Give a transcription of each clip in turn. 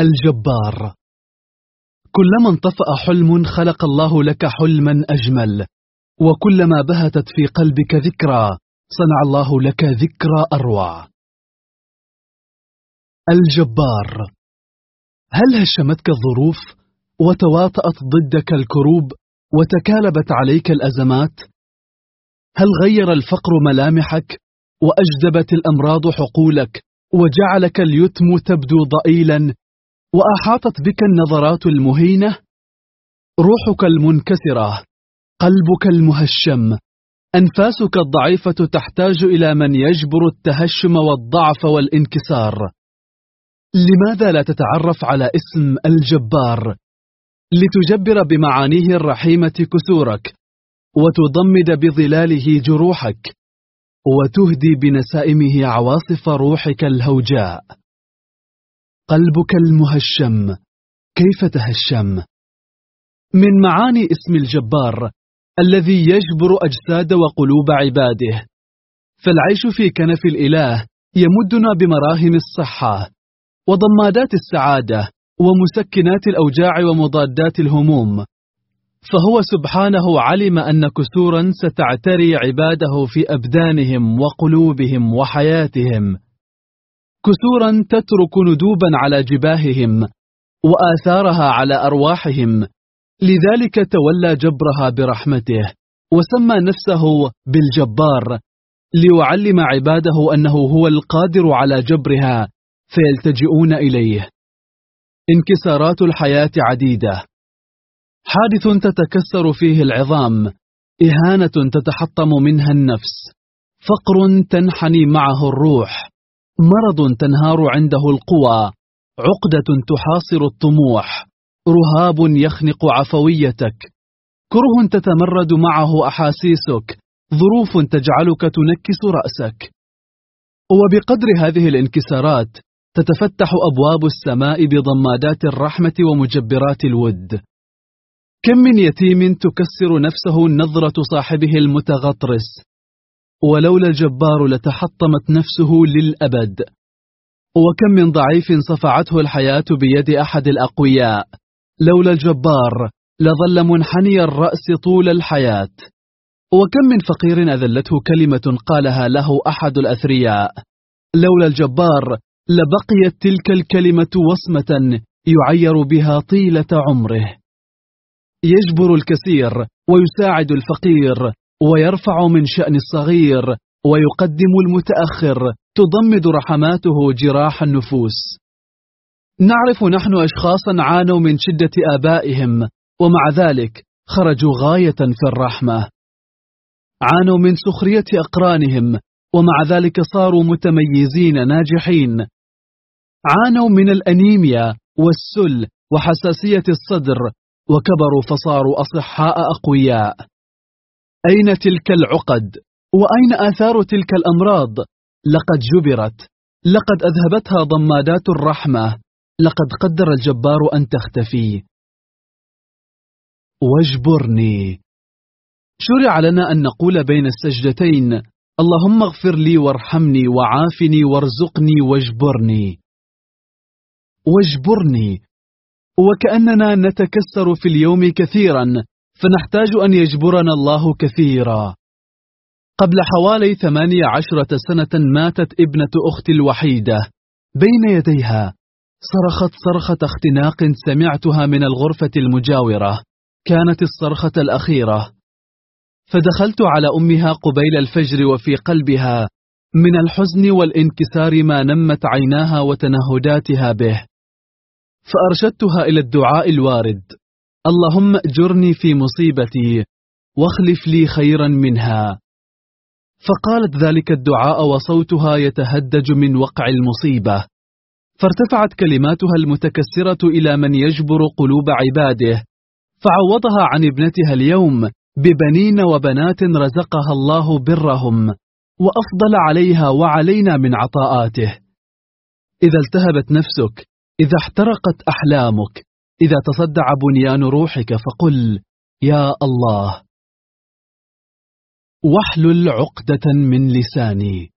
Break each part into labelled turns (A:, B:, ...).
A: الجبار. كلما انطفأ حلم خلق الله لك حلما أجمل وكلما بهتت في قلبك ذكرى صنع الله لك ذكرى أروع الجبار. هل هشمتك الظروف وتواطأت ضدك الكروب وتكالبت عليك الأزمات؟ هل غير الفقر ملامحك وأجدبت الأمراض حقولك وجعلك اليتم تبدو ضئيلا؟ وأحاطت بك النظرات المهينة؟ روحك المنكسرة قلبك المهشم أنفاسك الضعيفة تحتاج إلى من يجبر التهشم والضعف والانكسار. لماذا لا تتعرف على اسم الجبار؟ لتجبر بمعانيه الرحيمة كسورك وتضمد بظلاله جروحك وتهدي بنسائمه عواصف روحك الهوجاء. قلبك المهشم كيف تهشم؟ من معاني اسم الجبار الذي يجبر أجساد وقلوب عباده. فالعيش في كنف الإله يمدنا بمراهم الصحة وضمادات السعادة ومسكنات الأوجاع ومضادات الهموم. فهو سبحانه علم أن كسورا ستعتري عباده في أبدانهم وقلوبهم وحياتهم. كسورا تترك ندوبا على جباههم وآثارها على أرواحهم. لذلك تولى جبرها برحمته وسمى نفسه بالجبار ليعلم عباده أنه هو القادر على جبرها فيلتجئون إليه. انكسارات الحياة عديدة. حادث تتكسر فيه العظام إهانة تتحطم منها النفس فقر تنحني معه الروح. مرض تنهار عنده القوى عقدة تحاصر الطموح رهاب يخنق عفويتك. كره تتمرد معه أحاسيسك ظروف تجعلك تنكس رأسك. وبقدر هذه الانكسارات تتفتح أبواب السماء بضمادات الرحمة ومجبرات الود. كم من يتيم تكسر نفسه نظرة صاحبه المتغطرس؟ ولولا الجبار لتحطمت نفسه للأبد. وكم من ضعيف صفعته الحياة بيد أحد الأقوياء. لولا الجبار لظل منحني الرأس طول الحياة. وكم من فقير أذلته كلمة قالها له أحد الأثرياء. لولا الجبار لبقيت تلك الكلمة وصمة يعير بها طيلة عمره. يجبر الكثير ويساعد الفقير ويرفع من شأن الصغير ويقدم المتأخر تضمد رحماته جراح النفوس. نعرف نحن أشخاصا عانوا من شدة آبائهم ومع ذلك خرجوا غاية في الرحمة. عانوا من سخرية أقرانهم ومع ذلك صاروا متميزين ناجحين. عانوا من الأنيميا والسل وحساسية الصدر وكبروا فصاروا أصحاء أقوياء. أين تلك العقد؟ وأين آثار تلك الأمراض؟ لقد جبرت. لقد أذهبتها ضمادات الرحمة. لقد قدر الجبار أن تختفي. واجبرني. شرع لنا أن نقول بين السجدتين. اللهم اغفر لي وارحمني وعافني وارزقني واجبرني. واجبرني. وكأننا نتكسر في اليوم كثيرا. فنحتاج أن يجبرنا الله كثيرا. قبل حوالي ثمانية عشرة سنة ماتت ابنة أختي الوحيدة. بين يديها صرخت صرخة اختناق سمعتها من الغرفة المجاورة. كانت الصرخة الأخيرة. فدخلت على أمها قبيل الفجر وفي قلبها من الحزن والانكسار ما نمت عيناها وتنهداتها به. فأرشدتها إلى الدعاء الوارد. اللهم اجرني في مصيبتي واخلف لي خيرا منها. فقالت ذلك الدعاء وصوتها يتهدج من وقع المصيبة. فارتفعت كلماتها المتكسرة إلى من يجبر قلوب عباده. فعوضها عن ابنتها اليوم ببنين وبنات رزقها الله برهم وأفضل عليها وعلينا من عطاءاته. إذا التهبت نفسك إذا احترقت أحلامك إذا تصدع بنيان روحك فقل يا الله. واحلل عقدة من لساني.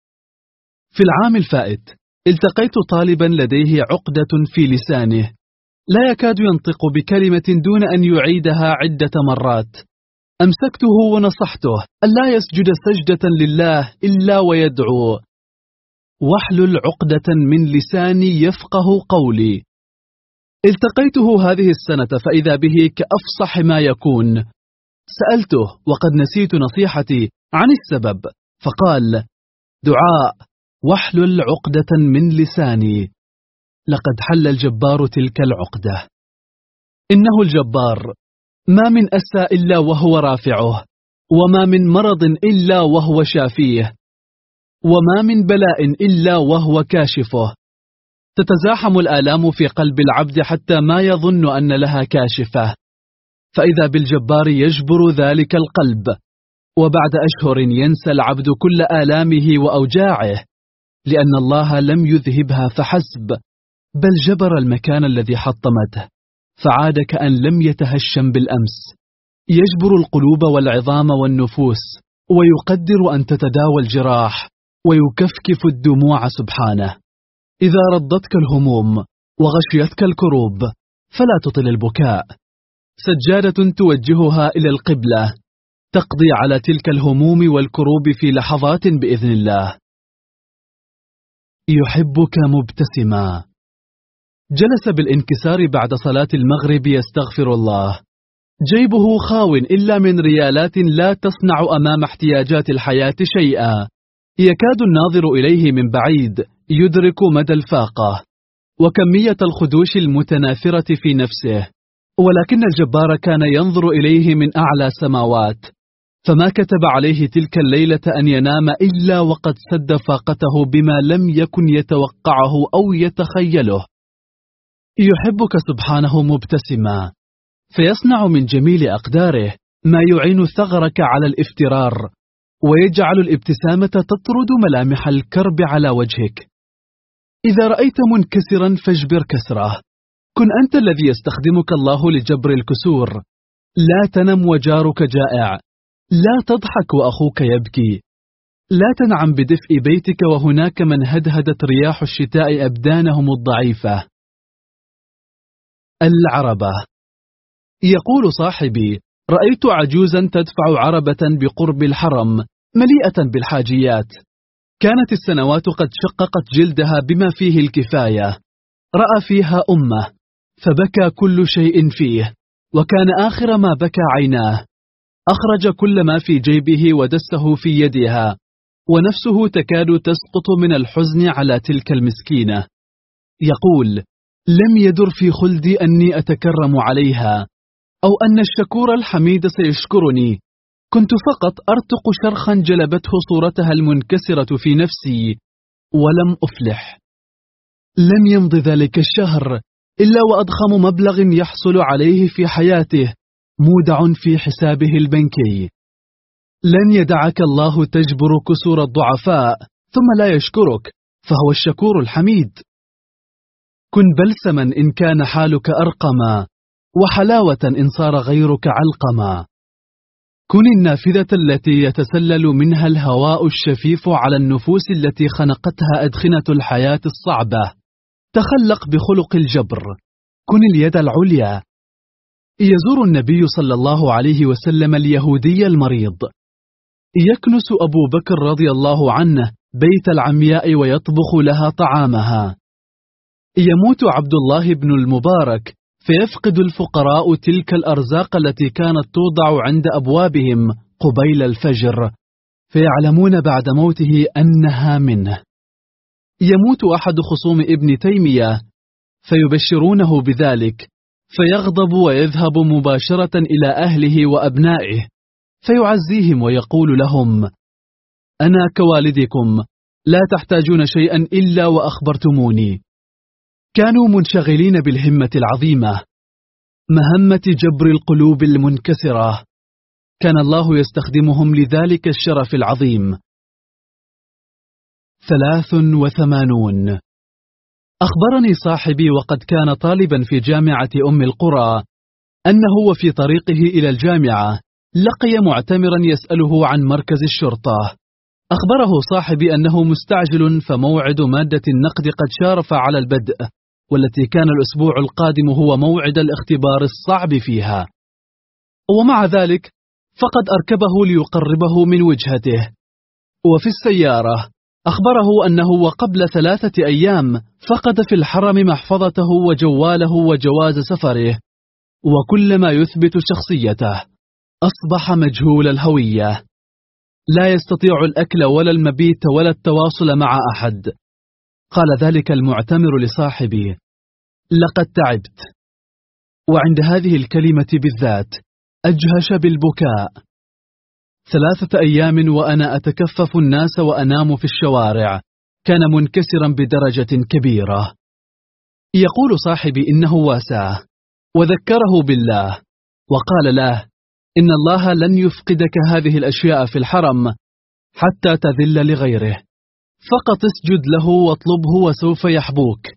A: في العام الفائت التقيت طالبا لديه عقدة في لسانه. لا يكاد ينطق بكلمة دون أن يعيدها عدة مرات. أمسكته ونصحته ألا يسجد سجدة لله إلا ويدعو. واحلل عقدة من لساني يفقه قولي. التقيته هذه السنة فإذا به كأفصح ما يكون. سألته وقد نسيت نصيحتي عن السبب. فقال دعاء واحلل عقدة من لساني. لقد حل الجبار تلك العقدة. إنه الجبار ما من أسى إلا وهو رافعه وما من مرض إلا وهو شافيه وما من بلاء إلا وهو كاشفه. تتزاحم الآلام في قلب العبد حتى ما يظن أن لها كاشفة. فإذا بالجبار يجبر ذلك القلب. وبعد أشهر ينسى العبد كل آلامه وأوجاعه. لأن الله لم يذهبها فحسب. بل جبر المكان الذي حطمته. فعاد كأن لم يتهشم بالأمس. يجبر القلوب والعظام والنفوس. ويقدر أن تتداوى الجراح. ويكفكف الدموع سبحانه. إذا ردتك الهموم وغشيتك الكروب فلا تطل البكاء. سجادة توجهها إلى القبلة. تقضي على تلك الهموم والكروب في لحظات بإذن الله. يحبك مبتسما. جلس بالانكسار بعد صلاة المغرب يستغفر الله. جيبه خاو إلا من ريالات لا تصنع أمام احتياجات الحياة شيئا. يكاد الناظر إليه من بعيد. يدرك مدى الفاقة وكمية الخدوش المتناثرة في نفسه. ولكن الجبار كان ينظر إليه من أعلى سماوات. فما كتب عليه تلك الليلة أن ينام إلا وقد سد فاقته بما لم يكن يتوقعه أو يتخيله. يحبك سبحانه مبتسما. فيصنع من جميل أقداره ما يعين ثغرك على الافترار ويجعل الابتسامة تطرد ملامح الكرب على وجهك. إذا رأيت منكسرا فاجبر كسره كن أنت الذي يستخدمك الله لجبر الكسور. لا تنم وجارك جائع. لا تضحك وأخوك يبكي. لا تنعم بدفء بيتك وهناك من هدهدت رياح الشتاء أبدانهم الضعيفة. العربة. يقول صاحبي رأيت عجوزا تدفع عربة بقرب الحرم مليئة بالحاجيات. كانت السنوات قد شققت جلدها بما فيه الكفاية. رأى فيها أمه فبكى كل شيء فيه وكان آخر ما بكى عيناه. أخرج كل ما في جيبه ودسه في يدها ونفسه تكاد تسقط من الحزن على تلك المسكينة. يقول لم يدر في خلدي أني أتكرم عليها أو أن الشكور الحميد سيشكرني كنت فقط أرتق شرخا جلبته صورتها المنكسرة في نفسي ولم أفلح. لم يمض ذلك الشهر إلا وأضخم مبلغ يحصل عليه في حياته مودع في حسابه البنكي. لن يدعك الله تجبر كسور الضعفاء ثم لا يشكرك فهو الشكور الحميد. كن بلسما إن كان حالك أرقما وحلاوة إن صار غيرك علقما. كن النافذة التي يتسلل منها الهواء الشفيف على النفوس التي خنقتها أدخنة الحياة الصعبة. تخلق بخلق الجبر. كن اليد العليا. يزور النبي صلى الله عليه وسلم اليهودي المريض. يكنس أبو بكر رضي الله عنه بيت العمياء ويطبخ لها طعامها. يموت عبد الله بن المبارك فيفقد الفقراء تلك الأرزاق التي كانت توضع عند أبوابهم قبيل الفجر. فيعلمون بعد موته أنها منه. يموت أحد خصوم ابن تيمية فيبشرونه بذلك فيغضب ويذهب مباشرة إلى أهله وأبنائه فيعزيهم ويقول لهم أنا كوالدكم لا تحتاجون شيئا إلا وأخبرتموني. كانوا منشغلين بالهمة العظيمة مهمة جبر القلوب المنكسرة. كان الله يستخدمهم لذلك الشرف العظيم. ثلاث وثمانون. أخبرني صاحبي وقد كان طالبا في جامعة أم القرى أنه وفي طريقه إلى الجامعة لقي معتمرا يسأله عن مركز الشرطة. أخبره صاحبي أنه مستعجل فموعد مادة النقد قد شارف على البدء. والتي كان الأسبوع القادم هو موعد الاختبار الصعب فيها. ومع ذلك فقد أركبه ليقربه من وجهته. وفي السيارة أخبره أنه وقبل ثلاثة أيام فقد في الحرم محفظته وجواله وجواز سفره. وكل ما يثبت شخصيته أصبح مجهول الهوية. لا يستطيع الأكل ولا المبيت ولا التواصل مع أحد. قال ذلك المعتمر لصاحبي لقد تعبت وعند هذه الكلمة بالذات أجهش بالبكاء. ثلاثة أيام وأنا أتكفف الناس وأنام في الشوارع كان منكسرا بدرجة كبيرة. يقول صاحبي إنه واساه وذكره بالله وقال له إن الله لن يفقدك هذه الأشياء في الحرم حتى تذل لغيره. فقط اسجد له واطلبه وسوف يحبوك.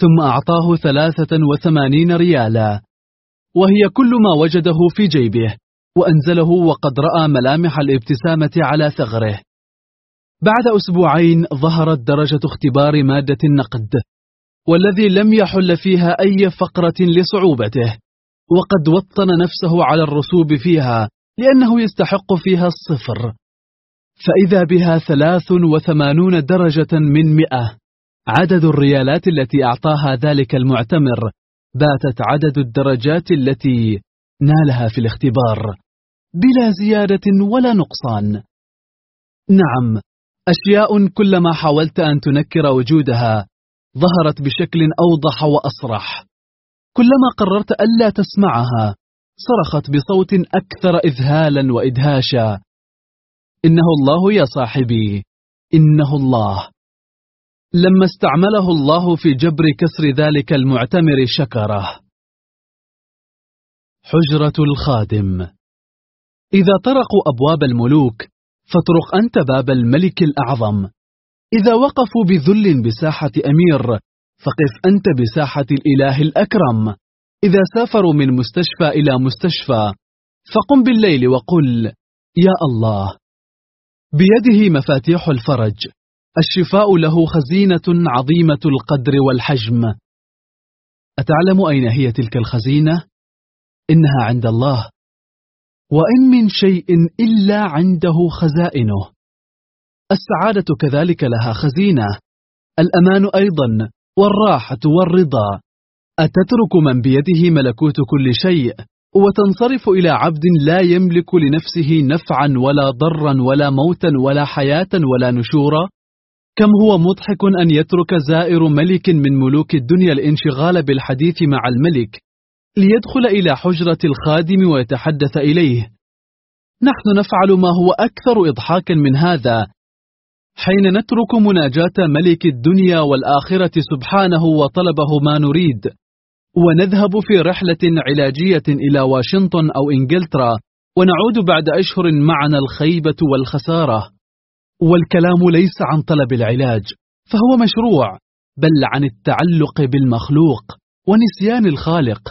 A: ثم أعطاه ثلاثة وثمانين ريالا. وهي كل ما وجده في جيبه وأنزله وقد رأى ملامح الابتسامة على ثغره. بعد أسبوعين ظهرت درجة اختبار مادة النقد والذي لم يحل فيها أي فقرة لصعوبته وقد وطن نفسه على الرسوب فيها لأنه يستحق فيها الصفر. فإذا بها ثلاث وثمانون درجة من مئة. عدد الريالات التي أعطاها ذلك المعتمر باتت عدد الدرجات التي نالها في الاختبار بلا زيادة ولا نقصان. نعم أشياء كلما حاولت أن تنكر وجودها ظهرت بشكل أوضح وأصرح. كلما قررت ألا تسمعها صرخت بصوت أكثر إذهالا وإدهاشا. إنه الله يا صاحبي. إنه الله. لما استعمله الله في جبر كسر ذلك المعتمر شكره. حجرة الخادم. إذا طرقوا أبواب الملوك فاطرق أنت باب الملك الأعظم. إذا وقفوا بذل بساحة أمير فقف أنت بساحة الإله الأكرم. إذا سافروا من مستشفى إلى مستشفى فقم بالليل وقل يا الله. بيده مفاتيح الفرج. الشفاء له خزينة عظيمة القدر والحجم. أتعلم أين هي تلك الخزينة؟ إنها عند الله. وإن من شيء إلا عنده خزائنه. السعادة كذلك لها خزينة. الأمان أيضا. والراحة والرضا. أتترك من بيده ملكوت كل شيء؟ وتنصرف إلى عبد لا يملك لنفسه نفعا ولا ضرا ولا موتا ولا حياة ولا نشورا؟ كم هو مضحك أن يترك زائر ملك من ملوك الدنيا الانشغال بالحديث مع الملك ليدخل إلى حجرة الخادم ويتحدث إليه. نحن نفعل ما هو أكثر إضحاكا من هذا. حين نترك مناجاة ملك الدنيا والآخرة سبحانه وطلبه ما نريد. ونذهب في رحلة علاجية إلى واشنطن أو إنجلترا ونعود بعد أشهر معنا الخيبة والخسارة. والكلام ليس عن طلب العلاج فهو مشروع بل عن التعلق بالمخلوق ونسيان الخالق.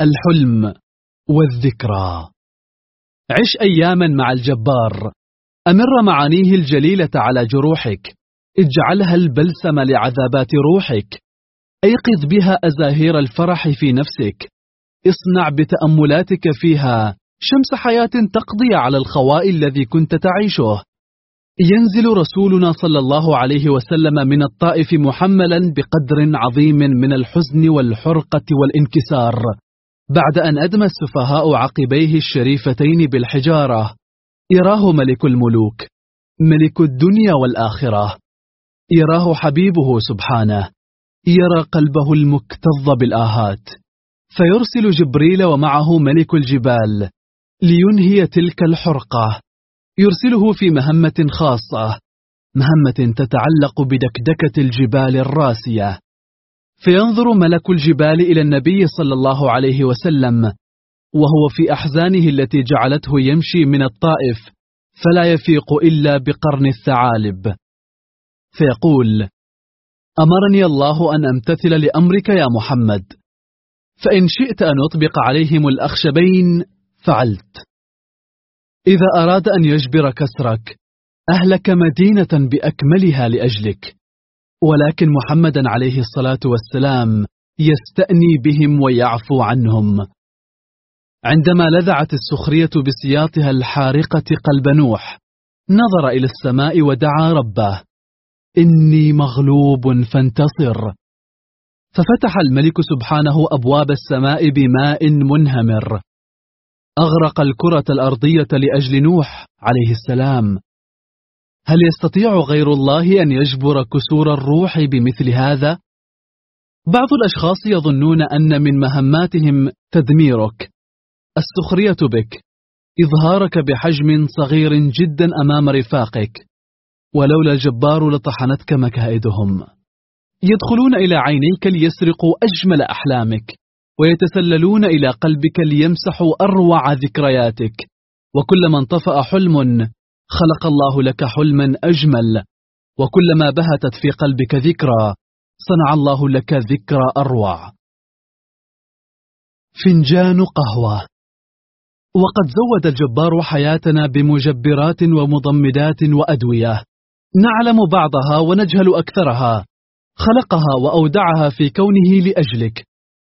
A: الحلم والذكرى. عش أياما مع الجبار. أمر معانيه الجليلة على جروحك. اجعلها البلسم لعذابات روحك. أيقظ بها أزاهير الفرح في نفسك. اصنع بتأملاتك فيها. شمس حياة تقضي على الخواء الذي كنت تعيشه. ينزل رسولنا صلى الله عليه وسلم من الطائف محملا بقدر عظيم من الحزن والحرقة والانكسار. بعد أن أدمى السفهاء عقبيه الشريفتين بالحجارة. يراه ملك الملوك. ملك الدنيا والآخرة. يراه حبيبه سبحانه. يرى قلبه المكتظ بالآهات. فيرسل جبريل ومعه ملك الجبال لينهي تلك الحرقة. يرسله في مهمة خاصة مهمة تتعلق بدكدكة الجبال الراسية. فينظر ملك الجبال إلى النبي صلى الله عليه وسلم وهو في أحزانه التي جعلته يمشي من الطائف فلا يفيق إلا بقرن الثعالب. فيقول أمرني الله أن أمتثل لأمرك يا محمد. فإن شئت أن أطبق عليهم الأخشبين فعلت. إذا أراد أن يجبر كسرك أهلك مدينة بأكملها لأجلك. ولكن محمدا عليه الصلاة والسلام يستأني بهم ويعفو عنهم. عندما لذعت السخرية بسياطها الحارقة قلب نوح نظر إلى السماء ودعا ربه. إني مغلوب فانتصر. ففتح الملك سبحانه أبواب السماء بماء منهمر. أغرق الكرة الأرضية لأجل نوح عليه السلام. هل يستطيع غير الله أن يجبر كسور الروح بمثل هذا؟ بعض الأشخاص يظنون أن من مهماتهم تدميرك. السخرية بك. إظهارك بحجم صغير جدا أمام رفاقك. ولولا الجبار لطحنتك مكائدهم. يدخلون إلى عينيك ليسرقوا أجمل أحلامك ويتسللون إلى قلبك ليمسحوا أروع ذكرياتك. وكلما انطفأ حلم خلق الله لك حلما أجمل. وكلما بهتت في قلبك ذكرى صنع الله لك ذكرى أروع. فنجان قهوة. وقد زود الجبار حياتنا بمجبرات ومضمدات وأدوية. نعلم بعضها ونجهل أكثرها. خلقها وأودعها في كونه لأجلك.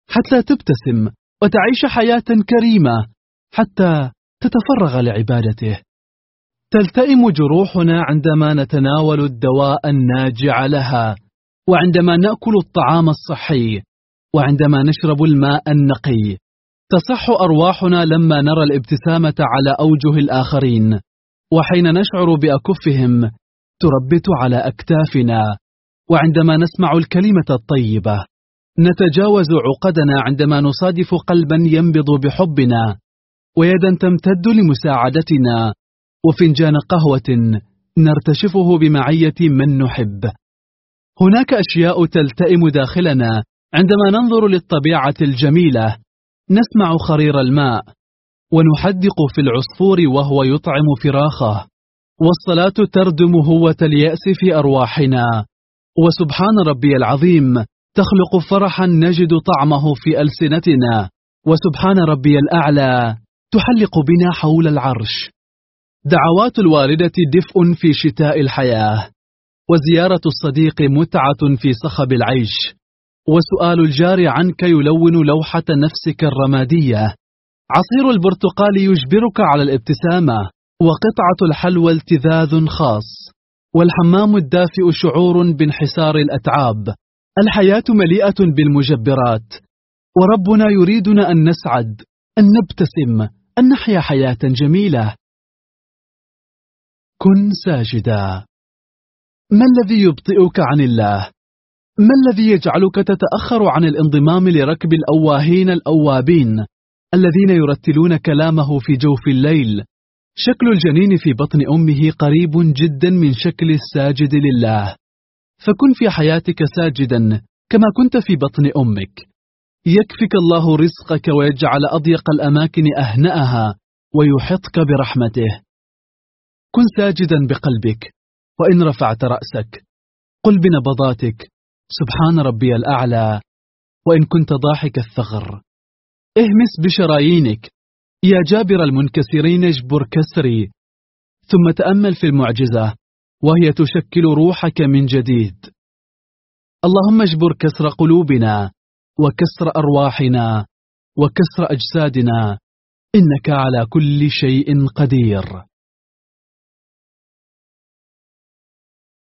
A: حتى تبتسم وتعيش حياة كريمة. حتى تتفرغ لعبادته. تلتئم جروحنا عندما نتناول الدواء الناجع لها. وعندما نأكل الطعام الصحي. وعندما نشرب الماء النقي. تصح أرواحنا لما نرى الابتسامة على أوجه الآخرين. وحين نشعر بأكفهم تربت على أكتافنا وعندما نسمع الكلمة الطيبة نتجاوز عقدنا عندما نصادف قلبا ينبض بحبنا ويدا تمتد لمساعدتنا وفنجان قهوة نرتشفه بمعية من نحب. هناك أشياء تلتئم داخلنا عندما ننظر للطبيعة الجميلة نسمع خرير الماء ونحدق في العصفور وهو يطعم فراخه. والصلاة تردم هوة اليأس في أرواحنا. وسبحان ربي العظيم تخلق فرحا نجد طعمه في ألسنتنا. وسبحان ربي الأعلى تحلق بنا حول العرش. دعوات الوالدة دفء في شتاء الحياة. وزيارة الصديق متعة في صخب العيش. وسؤال الجار عنك يلون لوحة نفسك الرمادية. عصير البرتقال يجبرك على الابتسامة. وقطعة الحلوى التذاذ خاص والحمام الدافئ شعور بانحسار الأتعاب. الحياة مليئة بالمجبرات وربنا يريدنا أن نسعد أن نبتسم أن نحيا حياة جميلة. كن ساجدا. ما الذي يبطئك عن الله؟ ما الذي يجعلك تتأخر عن الانضمام لركب الأواهين الأوابين الذين يرتلون كلامه في جوف الليل؟ شكل الجنين في بطن أمه قريب جدا من شكل الساجد لله. فكن في حياتك ساجدا كما كنت في بطن أمك. يكفك الله رزقك ويجعل أضيق الأماكن أهنأها ويحطك برحمته. كن ساجدا بقلبك وإن رفعت رأسك. قل بنبضاتك سبحان ربي الأعلى. وإن كنت ضاحك الثغر. اهمس بشرايينك يا جابر المنكسرين اجبر كسري. ثم تأمل في المعجزة وهي تشكل روحك من جديد. اللهم اجبر كسر قلوبنا وكسر أرواحنا وكسر أجسادنا إنك على كل شيء قدير.